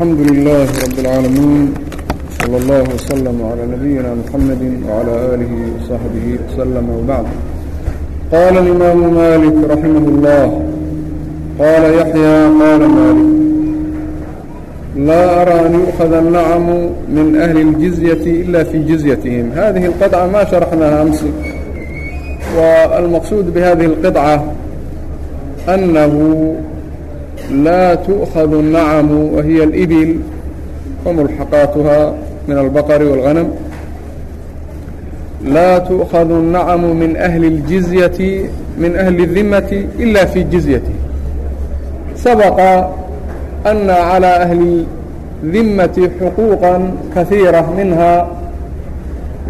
الحمد لله رب العالمين صلى الله وسلم على نبينا محمد وعلى آله وصحبه وسلم وبعد قال الإمام مالك رحمه الله قال يحيى قال مالك لا أرى أن يؤخذ النعم من أهل الجزية إلا في جزيتهم هذه القطعة ما شرحناها أمس والمقصود بهذه القطعة أنه لا تؤخذ النعم وهي الإبل وملحقاتها من البقر والغنم لا تؤخذ النعم من أهل الجزية من أهل الذمة إلا في الجزية سبق أن على أهل الذمة حقوقا كثيرة منها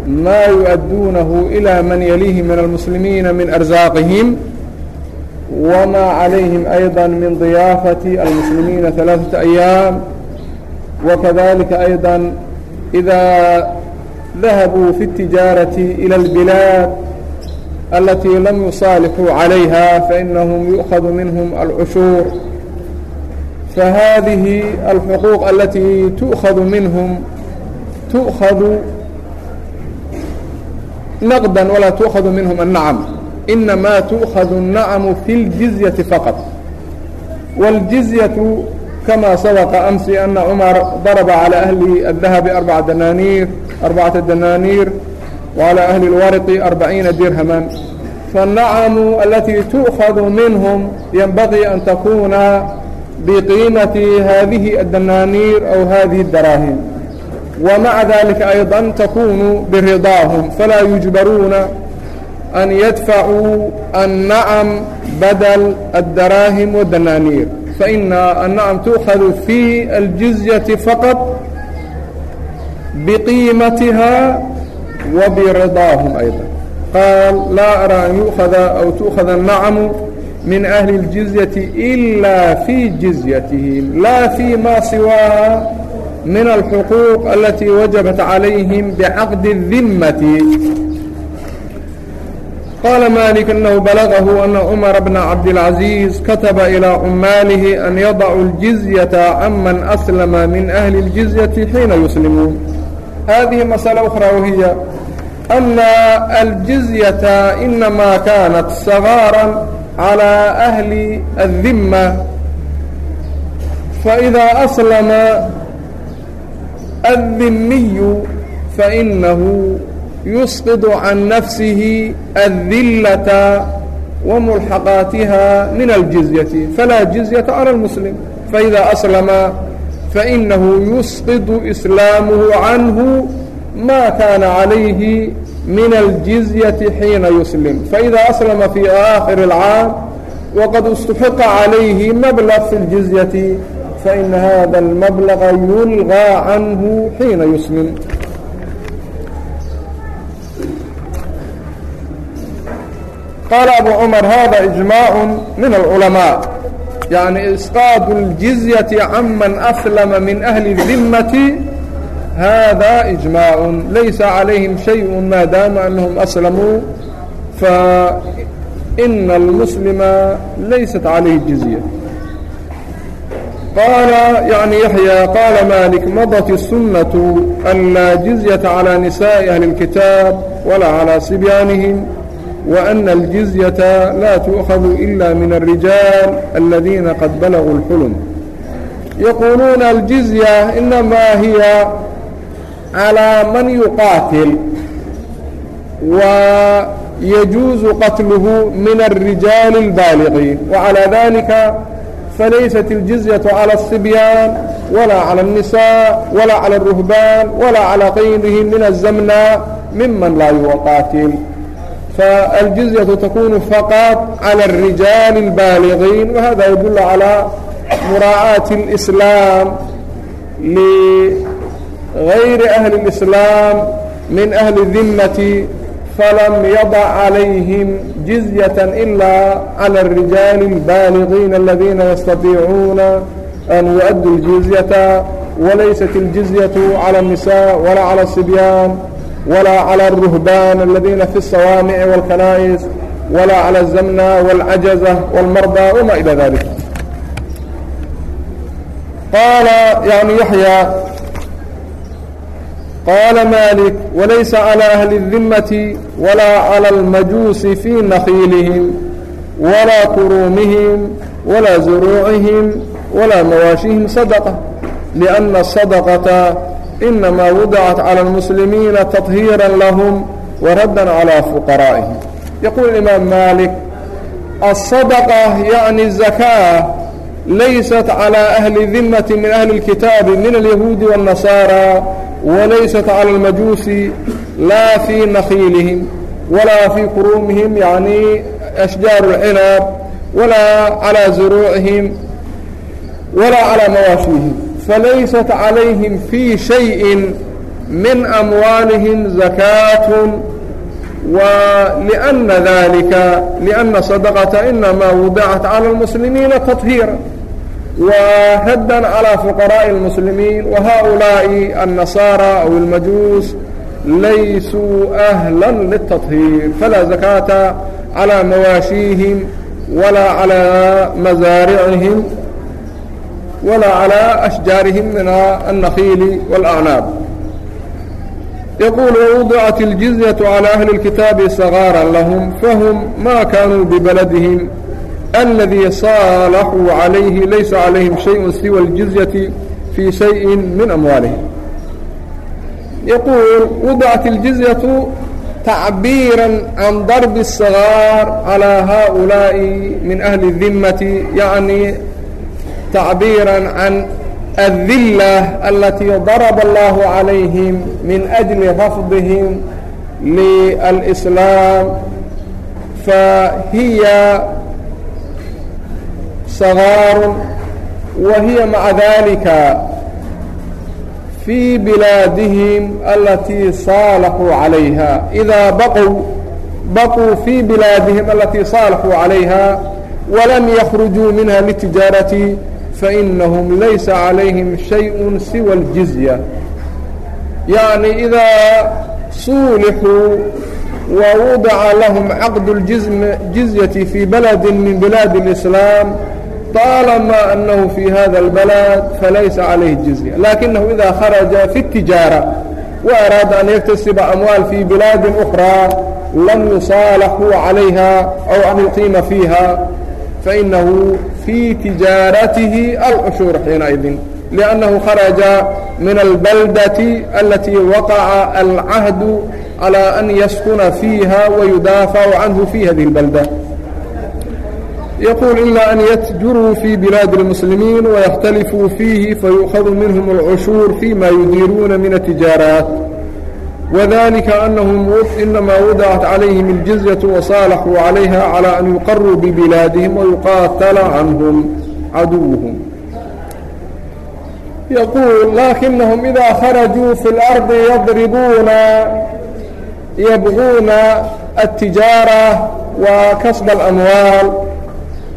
ما يؤدونه إلى من يليه من المسلمين من أرزاقهم وما عليهم أيضا من ضيافة المسلمين ثلاثة أيام وكذلك أيضا إذا ذهبوا في التجارة إلى البلاد التي لم يصالحوا عليها فإنهم يؤخذ منهم العشور فهذه الحقوق التي تؤخذ منهم تؤخذ نقدا ولا تؤخذ منهم النعم inamaa tu'khadu الnacamu fi اljizyati faqad wاljizyatu kama sabaqa amsi ana cumar daraba calى ahli الdahabi arbaa danaaniir arbacata danaaniir وعalى ahli اlwarqi arbaciina dirhaman faالnacamu alatii tu'khadu minhum yanbagii an takuna biqiimati hadihi الdanaaniir aw hadihi الdaraahim wmaca dalika ayضa takunu biridaahum falaa yujbaruuna أn yadfacuu الnacm badل الdaraahim والdananiir faإna الnacm tuؤkhad fي الجizyaةi faqط بqiimatiha وبرضاahm أيضا qaal laa arىa an yuؤkhada aw tuؤkhada الnacmu min أhli الجizyaةi إilا fي jiزyatihim laa fي ma siwaaha min الxquuq اlatيi wajabat عalayhim bcaqdi الdimati qاla mالك أنه بلغه أن cمر بن cabdالعaزيز katba إilى cmaalhi أn yadcu الجiزيaة عman أslma min أhli الجiزيaةi xiina يslimuun hadihi masألة أخرى wahiya أna الجiزيaةa inamaa kaanat صغاarا عalى أhli الdimة faإida أslma الdimiي faإnahu يسقط عن نفسه الذلة وملحقاتها من الجزية فلا جزية على المسلم فإذا أسلم فإنه يسقط إسلامه عنه ما كان عليه من الجزية حين يسلم فإذا أسلم في آخر العام وقد استحق عليه مبلغ في الجزية فإن هذا المبلغ يلغى عنه حين يسلم qaala abu cumar hada ijmaacu min alculamaa yacni isqaadu aljizyati caman aslama min ahli dimmati hada ijmaacu laysa calayhim shayu maadaama anahum aslamuu faina almuslima laysat calayhi jizya قال يعني يحيى قال مالك مضت السنة أن لا جزية على نساء أهل الكتاب ولا على صبيانهم وأن الجزية لا تؤخذ إلا من الرجال الذين قد بلغوا الحلم يقولون الجزية إنما هي على من يقاتل ويجوز قتله من الرجال البالغين وعلى ذلك فليست الجزية على الصبيان ولا على النساء ولا على الرهبان ولا على غيرهم من الزمنة ممن لا يقاتل فالجزية تكون فقط على الرجال البالغين وهذا يدل على مراعاة الإسلام لغير أهل الإسلام من أهل الذمة فلم يضع عليهم جزية إلا على الرجال البالغين الذين يستطيعون أن يؤدوا الجزية وليست الجزية على النساء ولا على الصبيان ولا على الرهبان الذين في الصوامع والكنائس ولا على الزمنة والعجزة والمرضى وما إلى ذلك قال يعني يحيى قال مالك وليس على أهل الذمة ولا على المجوس في نخيلهم ولا كرومهم ولا زروعهم ولا مواشيهم صدقة لأن الصدقة inamaa wadacat calى اlmuslimiina taطhiira lahm warada calى fuqaraa'ihim yaqul imaam malik aلsadqa yaعni الzaka laysat calى ahli dimati min ahli اlkitaabi min alyahuudi wالnasaara walaysat calى اlmajuusi laa fii nakiilihim walaa fii quruumihim yani ashjaar اlcinab walaa calى zuruucihim walaa calى mawaashihim falaysat calayhim fii shayin min amwaalihim zakaatun ولأن ذلك لأن الصدقة إنما وضعت على المسلمين تطهيرا وهدا على فقراء المسلمين وهؤلاء النصارى أو المجوس ليسوا أهلا للتطهير فلا زكاة على مواشيهم ولا على مزارعهم walaa calىa ashjaarihim min الnakiili واlأcnaab yaquul wawdicat اljizyaة calى ahli اlkitaabi sagaara lahm fahum ma kaanuu bibaladihim aladii saalaxuu calayhi laysa calayhim shayءu siwa اljizyati fii shayi min amwaalihim yaquul wadacat اljizyaة tacbiiran can darbi الsagaar calىa haؤulaaءi min ahli الdimati yani تacبيirا عan الذilة اlatي darb الlah عalayهim min أجل rafضiهm للإسلام fahiy صغاar وhiy maعa ذalika في بiلaadهiم اlatيi صاaلحوu عalayha إdaa baqوا baqوu fيi بiلaadihim اlatيi صاaلحوu عalayha وlm ykrجوu minha لتiجaaرaة fainahum laysa calayhim shay-un siwa اljizya yacni idaa suulixuu wa wadaca lahum caqdu اljizyati fii baladi min bilaadi اlislaam طaalamaa anahu fii hada اlbalad falaysa calayhi jizya laakinahu idaa kharaja fi اtijaara wa araada an yaktasiba amwaal fii bilaadi أkhraa lam yusaalax huwa calayha aw an yuqiima fiiha fainahu في تiجاaرaته الcشhور حيiنئذi لأنه خرج من البلدة التي وقع العهد على أن يسكن فيها ويدافع عنه في هذه البلدة يقول إلا أن يتجروا في بلاد المسلمين ويختلفوا فيه فيؤخذ منهم العشور فيما يديرون من التجاaرات wadalika anahum inamaa wadacat calayhim iljizyatu wasaalaxuu calayha calaa an yuqaruu bibilaadihim wayuqaatala canhum caduwuhum yaquul laakinahum idaa kharajuu fi اlardi yadribuuna yabcuuna الtijaara wa kasb اlamwaal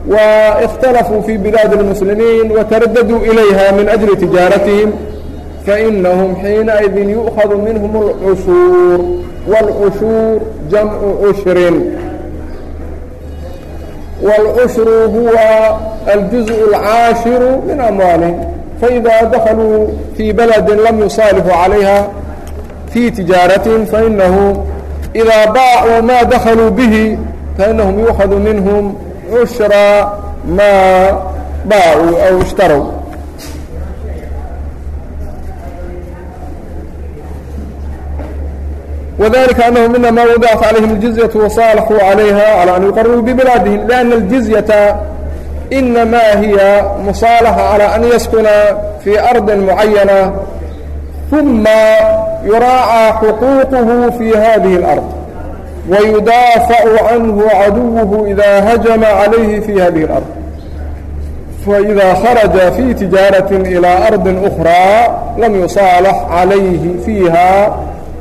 wa اkhtalafuu fi bilaadi اlmuslimiin wataradaduu ilayha min ajli tijaaratihim fainahum xiinaidin yu'khadu minhum اlcushuur wاlcushuur jamcu cushrin wاlcushru huwa aljuz اlcaashiru min amwaalihim faإidaa dakaluu fii baladin lam yusaalixuu calayha fii tijaaratin fainahu إidaa baacuu maa dakaluu bihi fainahum yukhadu minhum cushra maa baacuu aw ishtarow وذلك أنه منا ما وضعت عليهم الجزية وصالحوا عليها على أن يقروا ببلادهم لأن الجزية إنما هي مصالحة على أن يسكن في أرض معينة ثم يراعى حقوقه في هذه الأرض ويدافع عنه عدوه إذا هجم عليه في هذه الأرض فإذا خرج في تجارة إلى أرض أخرى لم يصالح عليه فيها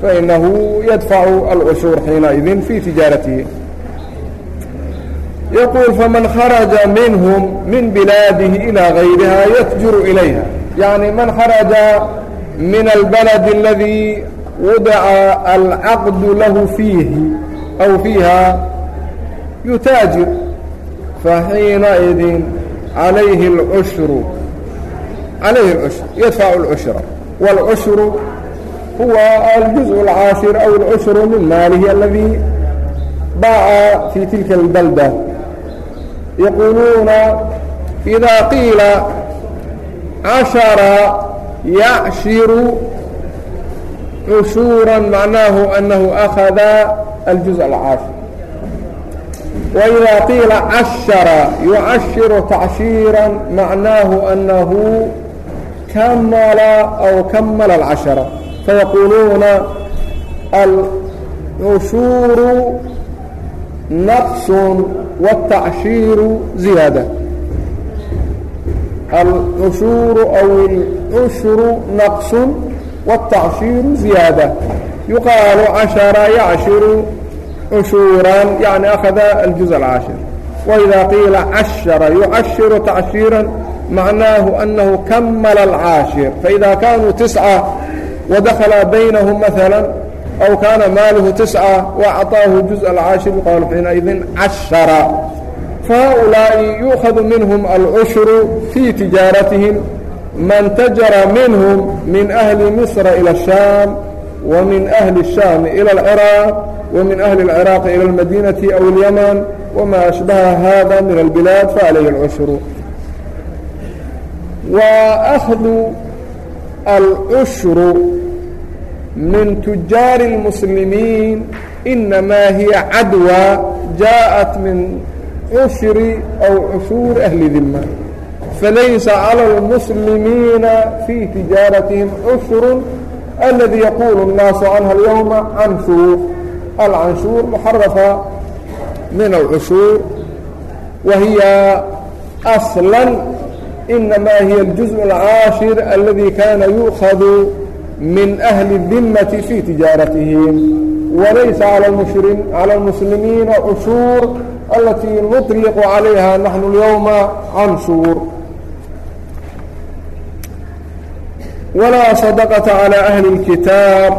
fainahu yadfacu alcushuur xiinaidin fii tijaaratihi yaquul faman kharaja minhum min bilaadihi ilaa gayriha yatjuru ilayha yani man kharaja min albaladi aladii wadaca alcaqdu lahu fiihi aw fiiha yutaajir faxiinaidin alayhi اlcushru alayhi اlcushr yadfacu اlcushra wاlcushru huwa aljuz alcaashir aw alcushru min maalihi aladii baaca fii tilka albalda yaquuluuna idaa qiila cashara yacshiru cushuuran macnaahu anahu akhada aljuz alcaashir وإdا qيiلa caشhرa يucaشhiر تacشhيiرا مaعنaaه أنahu kamla أو kamala الcaشhaرة فيقولون العشور نقص والتعشير زيادة العشور أو العشر نقص والتعشير زيادة يقال عشر يعشر عشورا يعني أخذ الجزء العاشر وإذا قيل عشر يعشر تعشيرا معناه أنه كمل العاشر فإذا كانوا تسعة wadakala baynahum maala aw kaana maaluhu tisca waacطaahu juz alcaashir qaal xiinaidin cashara fahaulaa'i yuukhadu minhum alcushru fii tijaaratihim man tajara minhum min ahli misra ila ashaam wa min ahli الshaami ila alciraaq wa min ahli اlciraaqi ila almadiinati aw اlyaman wamaa ashbaha hada min albilaad facalayhi اlcushru wa ahdu alcushru min tujaari اlmuslimiin inamaa hiya cadwa jaaءat min cushri aw cushuuri ahli dima falaysa calى اlmuslimiina fii tijaaratihim cushru اladii yaquulu الnaasu canha اlyowma canshuur alcanshuur muxarafa min alcushuur wahiya asla inamaa hiya اljuزء اlcaashir aladi kana yu'khadu min ahli اdimmati fii tijaaratihim walaysa calى اlmuslimiina cushuur alatii nuطliqu calayha naxnu اlyowma canshuur walaa sadaqata calى ahli اlkitaab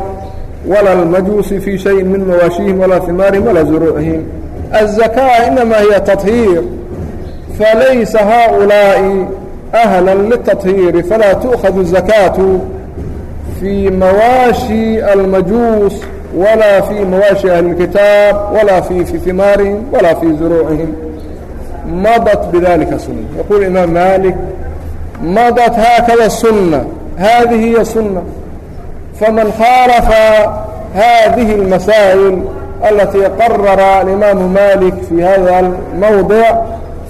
wala اlmajuusi fii shayin min mawaashihim walaa himaarihim walaa zuruucihim الزakاة inamaa hiya taطhiir falaysa haaulaaءi أhلا للتطهير فلا تؤخذ الزكاة في مواشي المجوس ولا في مواشي أهل الكتاب ولا في ثمارهم ولا في زروعهم مضت بذلك سنة يقول الإمام مالك مضت هكذا السنة هذه هي السنة فمن خالف هذه المسائل التي قرر الإمام مالك في هذا الموضع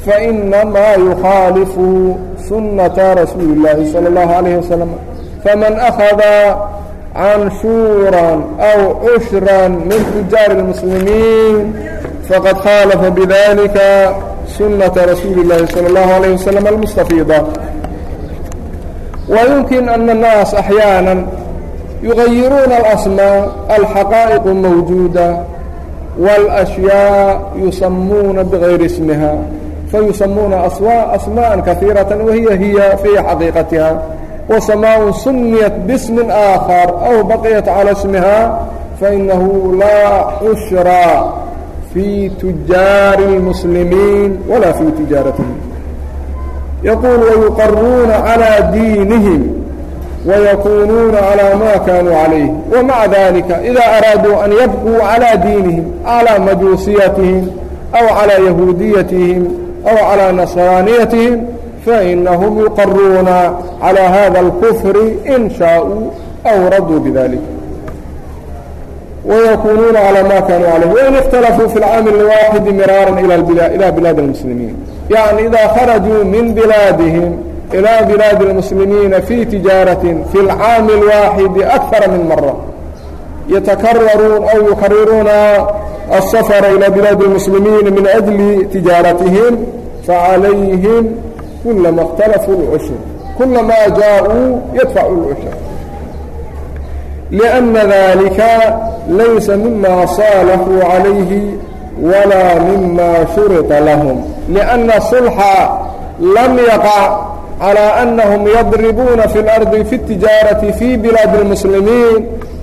فإنما يخالف سنة رسول الله صلى الله عليه وسلم فمن أخذ cansuuran aw cushran min tujaari اlmuslimiin faqad khaalafa bidalika sunata rasuuli اllahi salى اllahu عalayه wasalam almustafiida wayumkin ana اnnaas axyaana yugayiruuna alasmaa alxaqaa'iqu mawjuuda waاlأshyaa yusamuuna bigayri ismiha fayusamuuna asmاء kaثيiraة wahiya hiya fii xaqiiqatiha وasmاء sumiyat bsm آakخar أw baqiyat calى اسmiha fainahu laa xushrى fii tujaari الmuslimiin walaa fii tijaaratihim yaquul wayuqaruuna calىa diinihim ويkunuuna عlى ma kanuu عalayه وmaعa dalika إida araaduu an yabquu عalى diinihim عlى majuusiyatihim أw عalى yahuudiyatihim أو على نصرانيتهم فإنهم يقرون على هذا الكفر إن شاءوا أو ردوا بذلك ويكونون على ما كانوا عليه وإن اختلفوا في العام الواحد مرارا إلى, البلاد إلى بلاد المسلمين يعني إذا خرجوا من بلادهم إلى بلاد المسلمين في تجارة في العام الواحد أكثر من مرة yatkararun aw yuxariruuna الsafra ilى bilaadi الmuslimiin min أjli tijaaratihim facalayhim kulama اkhtalafuu اlcushur kulamaa jaaءuu yadfacu اlcushur لأna dalika laysa mima صaalahuu عalayhi walaa mima shurطa lahm لأna صulxa lam yaqع calىa anahum yadribuuna fi اlardi fi اtijaaraةi fi bilaadi اlmuslimiin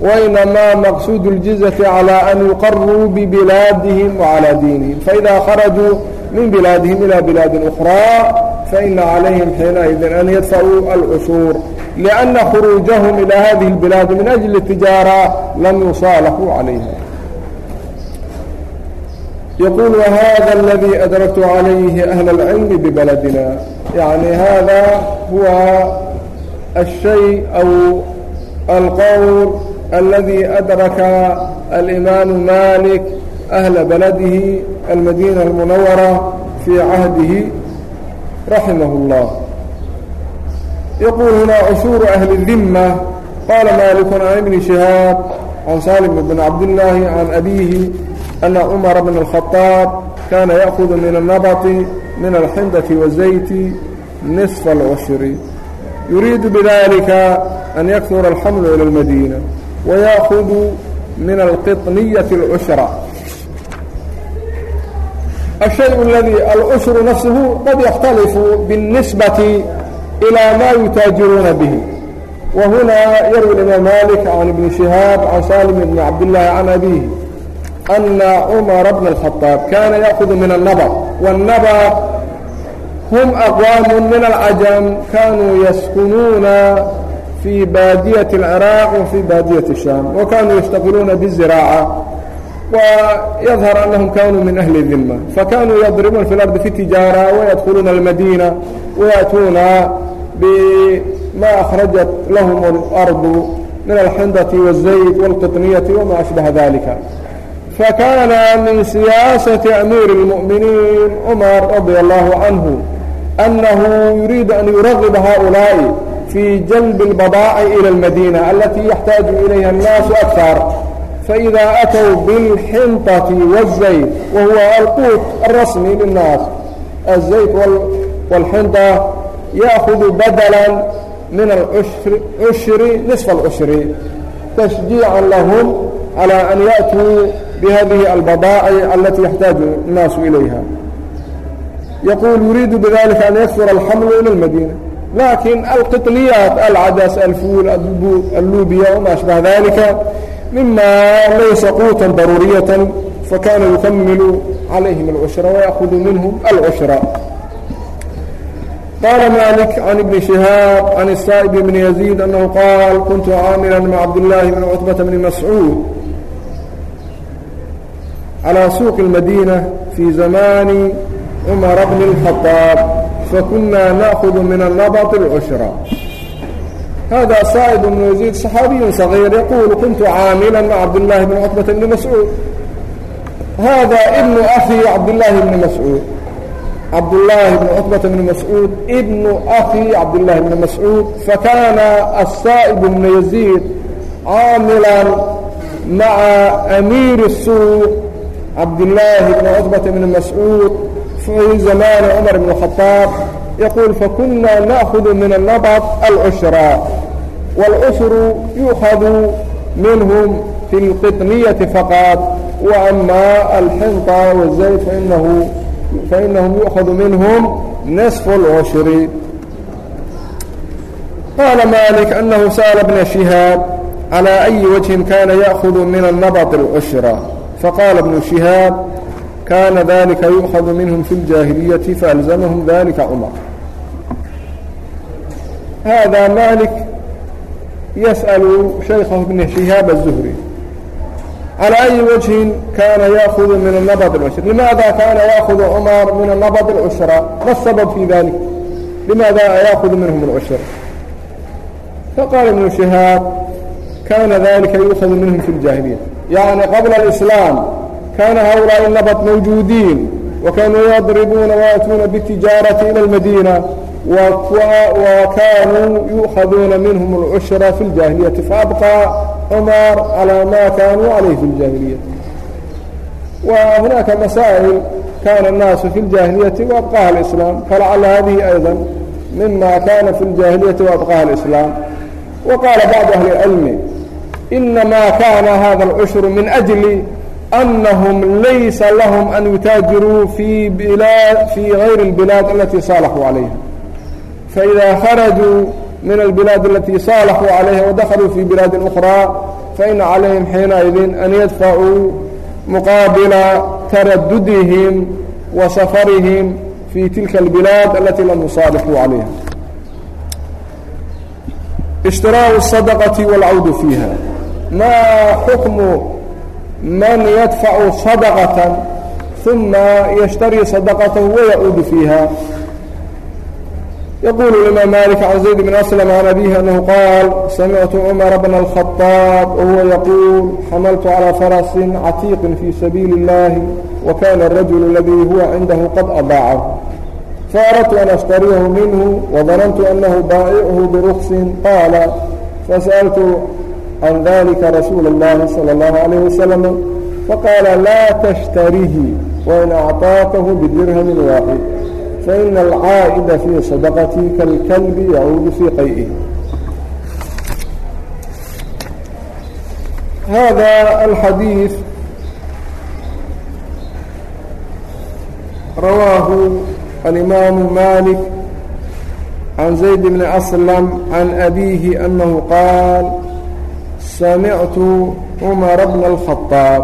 wainamaa maqsuudu اljizati calىa an yuqaruu bibilaadihim wacalaa diinihim faida kharajuu min bilaadihim ilى bilaadi أkhraa faina calayhim xiinaئidin an yadfacuu alcushuur لأنa khuruujahum ilى hadihi اlbilaadi min أjli اtijaara lam yusaalafuu calayha yquل whada اladii adragtu عalayhi أhla اlcilmi bibaldina يعني هذا هو الشيء أو القول الذي أدرك الإمام مالك أهل بلده المدينة المنورة في عهده رحمه الله يقول هنا عشور أهل الذمة قال مالك عن ابن شهاب عن سالم بن عبد الله عن أبيه أن عمر بن الخطاب كان يأخذ من النبط min alxindati wazayti nisfa alcushri yuriidu bidalika an yaktura alxamlu ila almadiina wayaakudu min alqiطniyati اlcushra الشhayء اladي alcushru nafsuhu qad yakhtalifu biالnisbati إilى ma yutaajiruuna bihi وهنا يروي الإمام مالك عن ابن شهاب عن salim بن عبد الله عن أبيه أن عمر بن الخطاب كان يأخذ من النبط والنبط هم أقوام من العجم كانوا يسكنون في باadية العراq وفي باadية الشام وكانوا يشتغلون بالزراعة ويظهر أنهم كانوا من أهل الذمة فكانوا يضربون في الأرض في التجارة ويدخلون المدينة ويأتون بما أخرجت لهم الأرض من الحنضة والزيت والقطنية وما أشبه ذلك فكان من سياaسة أمير المؤمiنين عمر رضي الله عنه أنه يريد أن يرغب هؤلاء في جلب البضاع إلى المدينة التي يحتاج إليها الناس أكثر فإذا أتوا بالحنطة والزيت وهو القوت الرسمي للناس الزيت والحنطة يأخذ بدلا من العشر عشر نصف العشر تشجيعا لهم على أن يأتوا بhذه البضاaع التي يحتاaج الناaس إلyها يقول يuريiد بذلكa أن يكثر الحمل إلى المدينة لكن القطليات العدس الفول اللوبيا وما أشبه ذلك مما ليس قوتا ضرورية فكان يكمل عليهم العشرة ويأخذ منهم العشرة قال مالك عن ابن شهاب عن السائب بن يزيد أنه قال كنت عاملا مع عبد الله بن عتبة بن مسعود على سوق المدينة في زمان عمر بن الخطاب فكنا نأخذ من النبط العشرة هذا سائد بن يزيد صحابي صغير يقول كنت عاملا مع عبد الله بن عتبة بن مسعود هذا ابن أخي عبد الله بن مسعود عبد الله بن عتبة بن مسعود ابن أخي عبد الله بن مسعود فكان السائب بن يزيد عاملا مع أمير السوق cabdاللahi بن cتبة بن مسعوuد في زmاn cمر بن الخطاaب يقول فkuna نأخذ min النبط الcشhرى والcشhر يؤخذ minهm في القطنية فqط وأmا الحنطة والزيد فإنhm يؤخذ minهm نصف الcشhر قال مالك أنه sأل بن شهاaب عlى أي وجه كاna يأخذ min النبط الcشhرى faqaala bnu shihaab kaana dalika yu'khadu minhum fi اljaahiliyati faalzamahum dalika cumar hada malik yasأl shaykhahu bn shihaab الzuhri calى ayi wajhin kaana yaakudu min anabd اcushra limaada kaana yaakudu cumar min anabd اlcushra ma sabab fi dalik limaada yaakudu minhum اlcushra faqaala ibnu shihaab kaana dalika yukhadu minhum fi اljaahiliya يعني قبل الإسلام كان هؤلاء النبط موجودين وكانوا يضربون ويأتون بالتجارة إلى المدينة وكانوا يؤخذون منهم العشرة في الجاهلية فأبقى عمر على ما كانوا عليه في الجاهلية وهناك مسائل كان الناس في الجاهلية وأبقاها الإسلام فلعل هذه أيضا مما كان في الجاهلية وأبقاها الإسلام وقال بعض أهل العلم inamaa kaana hada اlcushru min ajli anahum laysa lahum an yutaajiruu fii bilaad fii gayri اlbilaad alatii saalaxuu calayha faidaa kharajuu min albilaad alatii saalaxuu calayha wadakhaluu fii bilaadi ukraa faina calayhim xiinaidin an yadfacuu muqaabila taradudihim wa safarihim fii tilka albilaad alatii lam yusaalixuu calayha ishtiraa sadaqati wاlcawdu fiiha maa xukmu man yadfacu sadaqatan uma yashtarii sadaqatahu wayacuudu fiiha yqul الإmاam mالك عan زayd بn أسلم عan أbيه أنه qاal samictu cmر بn الخطاaب وhuwa yquul xamltu عalى frasi catiiqi fي sabiili الlahi وkana الrajuل اladii huwa cindahu qad adaacahu faأradtu an أشhtariyahu minhu وdanantu أnahu baaئchu brukصi qaala fasaأltu عن ذلك رسول الله صلى الله عليه وسلم فقال لا تشتريه وإن أعطاكه بدرهم واحد فإن العائد في صدقتي كالكلب يعود في قيئه هذا الحديث رواه الإمام مالك عن زيد بن أسلم عن أبيه أنه قال samictu cumara bna alkhaaab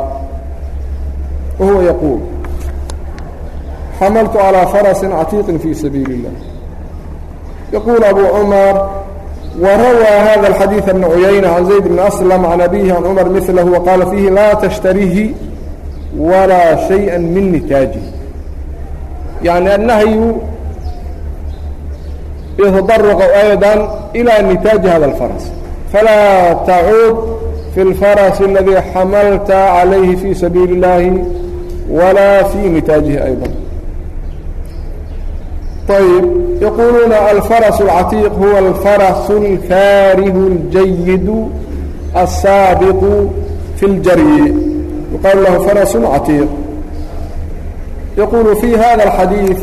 wahuwa yaquul xamaltu calaa farasin catiiqin fii sabiili اllah yaquul abu cumar warawaa hada alxadiiث ibn cuyayna can zayd bn aslam can abihi can cumar milahu waqaala fiihi laa tashtarihi walaa shaya min nitaajihi yani annahyu yatadarq ayda ilى nitaaji hada اlfaras falaa tacuud fi lfarasi aladii xamalta calayhi fii sabiili اllaahi walaa fii mitaajihi ayضa ayb yaquuluuna alfarasu اlcatiiq huwa alfarasu اlkaarihu اljayidu asaabiqu fi اljaryi yuqaalu lahu farasu catiiq yaquulu fi hada اlxadiid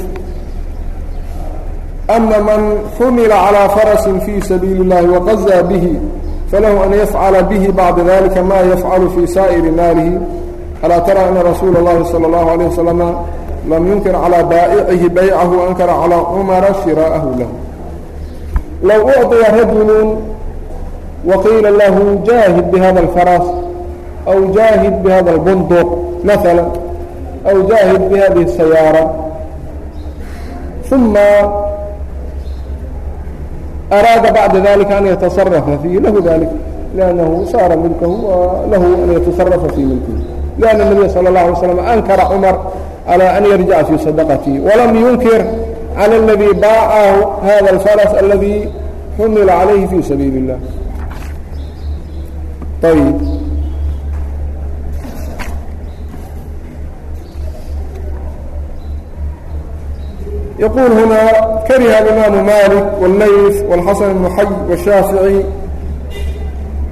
أن من حمل على فرس في سبيل الله waqazaa به falahu an yafcala bihi bacda dalika ma yafcalu fii saa'iri maalihi alaa tara ana rasuula اllahi salى اllahu alيه wasalama lam yunkir calىa baa'icihi baycahu ankara calىa cumara shiraa'ahu lahu low ucطiya rajulu waqiila lahu jaahid bihada اlfaraas aw jaahid bihada اlbunduq maala aw jaahid bihadihi اsayaara uma araada bacda dalika an yatasarafa fiihi lahu dalik liannahu saara milkahu lahu an yatasarafa fii milkihi lianna nabiya sala اllah alay slam ankara cumar calى an yarjica fii sadaqatihi walam yunkir can aladii baacahu hada alfaras aladii xumila calayhi fii sabiili اllah ayb يقول هنا كره الإمام مالك والليث والحسن بن حي والشافعي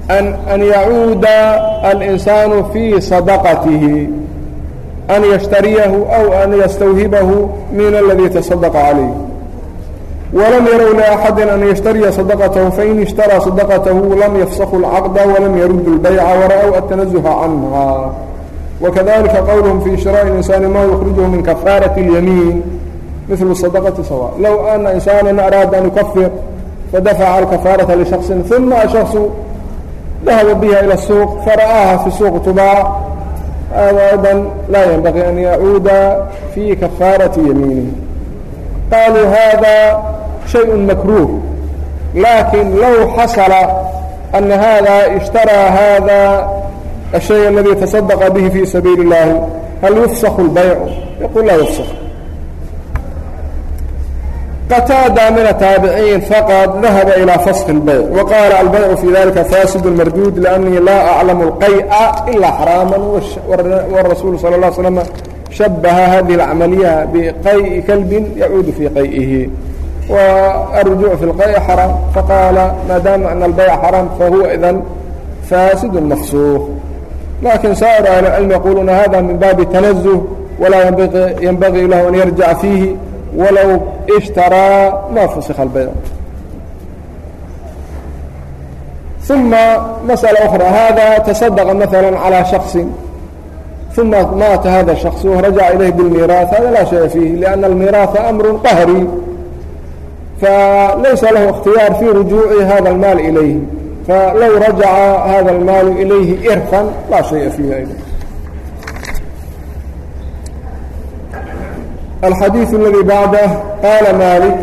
أن, أن يعود الإنسان في صدقته أن يشتريه أو أن يستوهبه من الذي تصدق عليه ولم يروا لأحد أن يشتري صدقته فإن اشترى صدقته لم يفسخ العقد ولم يرد البيع ورأوا التنزه عنها وكذلك قولهم في شراء الإنسان ما يخرجه من كفارة اليمين mil sadaqati sawa low ana insaana araada an yukafir fadafaca alkafaarata lishaksin uma ashaksu dahaba biha ila suuq fara'aaha fi suuq tubaac hada ayضa laa yanbaqii an yacuuda fi kafaarati yamiinihi qaaluu hada shay makruuh laakin low xasala ana hada ishtaraa hada الshay aladi taصadaqa bihi fi sabiili الlahi hal yufsak اlbayc yaqul laa yufsak qtaada min ataabiciin faqad dahaba ilaa faski اbayc waqaala albaycu fii dalika fasid marduud lanii laa aclamu اlqay'a ilaa xaraaman warasuulu sal اl slm shabaha hadihi اlcamaliya biqay'i kalbin yacuudu fii qay'ihi wاrjuuc fi اlqay'i xaraam faqaala maadaama an albayca xaraam fahuwa idan fasid mafsuuq lakin saa'ir ahlicilm yaquluuna hada min baabi tanazuh walaa ynbagii lahu an yarjaca fiihi walow ishtaraa ma fusikha albayع uma masأaلة أخرى hada taصadqa mثalا calى شhakصi uma maata hada الشhakص rajaca ilayh bالmiiraaث hada laa shaya fiihi لأnna الmiiraaثa أmr qahrي falaysa lahu اkhtiyaar fii rujuuci hada الmaal ilayh falow rajaca hada الmaal ilayhi irfan laa shaya fiihi الxadيiث اladي bعdah qاla malik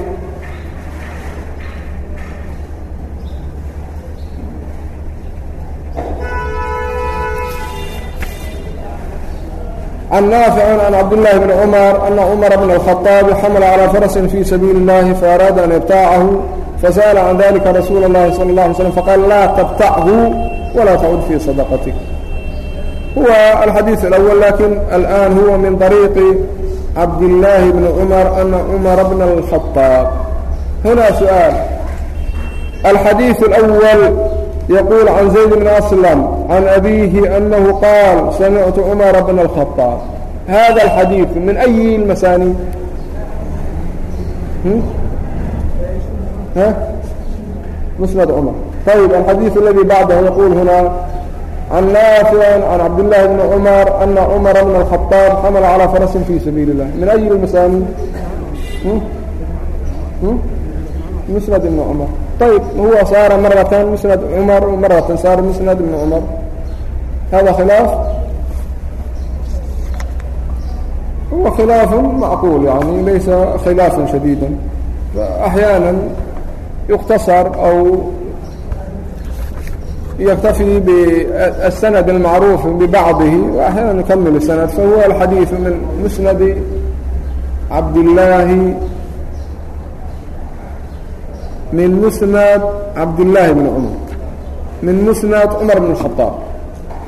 عن نافع عن عبد الله بن عمر أن عمر بن الخطاب حمل على فرس في سبيل الله فأراد أن يبتاعه فسأل عن ذلك رسول الله صلى الله عليه وسلم فقال لا تبتعه ولا تعد في صدقتك هو الحديث الأول لكن الآن هو من طريق cabdاللaahi بn cmر أna cmر بn الخطاaب hna سؤaaل الxadيiث الأول يquل عan زayd بn أسلم عan أbيه أنه qاal samictu cmر بn الخطاaب hada الxadيiث min أي الmasاnيd mسند cmر ayb الxadيiث اladي bعdh yquل hna عن نافع عن عبد الله بن عمر أن عمر بن الخطاب حمل على فرس في سبيل الله من أي المسامين مسند بن عمر طيب هو صار مرة مسند عمر ومرة صار مسند بن عمر هذا خلاف هو خلاف معقول يعني ليس خلافا شديدا فأحيانا يقتصر أو يكتفي بالسند المعروف ببعضه وأحيانا نكمل السند فهو الحديث من مسند عبد الله من مسند عبد الله بن عمر من مسند عمر بن الخطاب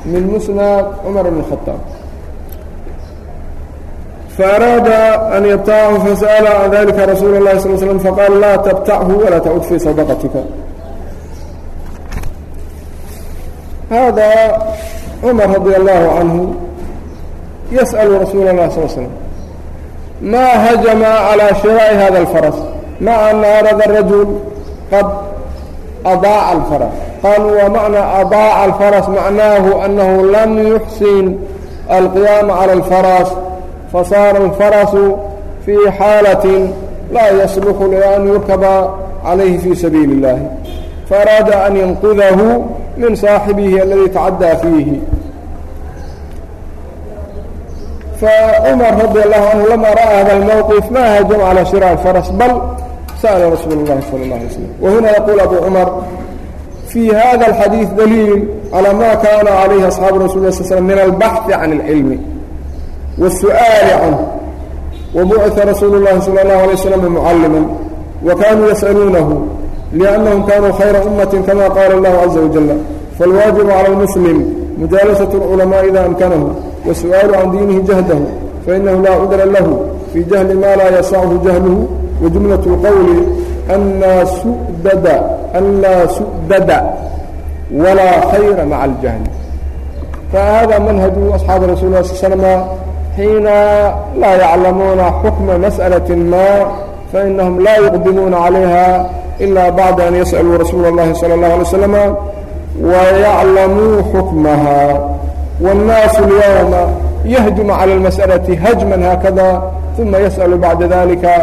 من مسند عمر بن الخطاب فأراد أن يبتعه فسأل عن ذلك رسول الله صل ل وسلم فقال لا تبتعه ولا تعد في صدقتك haadaa cumar radia allahu canhu yasأalu rasuula اlah sal slm maa hajama calىa shiraa'i hada اlfaras maca an arada rajul qad adaaca alfaras qaaluu wa macna adaaca alfaras macnaahu anahu lam yuxsin alqiyaama calى اlfaras fasaara alfarasu fii xaalaةi laa yasluxu lian yurkaba calayhi fii sabiili اllahi faaraada an yanqudahu min saaxibihi aladii tacadaa fiihi facumar radi allahu canhu lamaa ra'aa hada almowqif ma hajam cala shiraac faras bal sa'ala rasuulu اllahi salى اllah alay slm wahuna yaquul abu cumar fii hada alxadiid daliil calaa ma kaana calayhi asxaabu rasul la sl slm min albaxثi can اlcilmi wالsu'aali canhu wabucثa rasuulu اllahi salى اllahu alay wslam mucalima wa kaanuu yas'aluunahu لأnhm kanuu khayra umaة kama qaala اllah عaزa وaجل faاlwaaجiب عalى الmsلm mujaalasaة الcuلamaء إida أmkanahu wasu'aalu can diinihi jahdahu fainahu laa cudra lahu fii jahli ma laa yasachu jahluhu wajumlaة اlqowli an laa su'dada walaa khayra maca اljahل fahada manhaجu أصxaabi rasul ه sl slm xiina laa yaclamuuna xukma masأlaة ma fainahum laa yuqdimuuna عalayha ilaa bacda an yasaluu rasuula اllahi salى اllahu alay slama wayaclamuu xukmaha wاnnaasu اlyowma yahjumu calى اlmas'alaةi hajman haakada uma yasأlu bacda dalika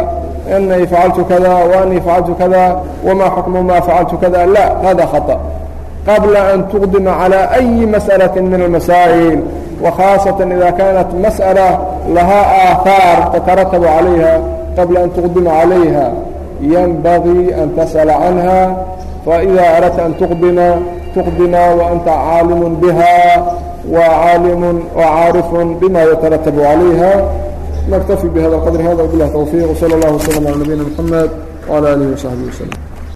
أnii facaltu kada وأnii facaltu kada وma xukmu ma facaltu kada la hada haطأ qabla an tuqdima calى أyi masأlaة min اlmasaa'il وhaaصaة ida kaanat masألة lahaa aahaar tataratab عalayha qabla an tuqdima عalayha ينبغي أن تسأل عنها فإذا أردت أن تقدم تقدم وأنت عالم بها وعالم وعارف بما يترتب عليها نكتفي بهذا القدر هذا وبالله التوفيق وصلى الله وسلم على نبينا محمد وعلى آله وصحبه وسلم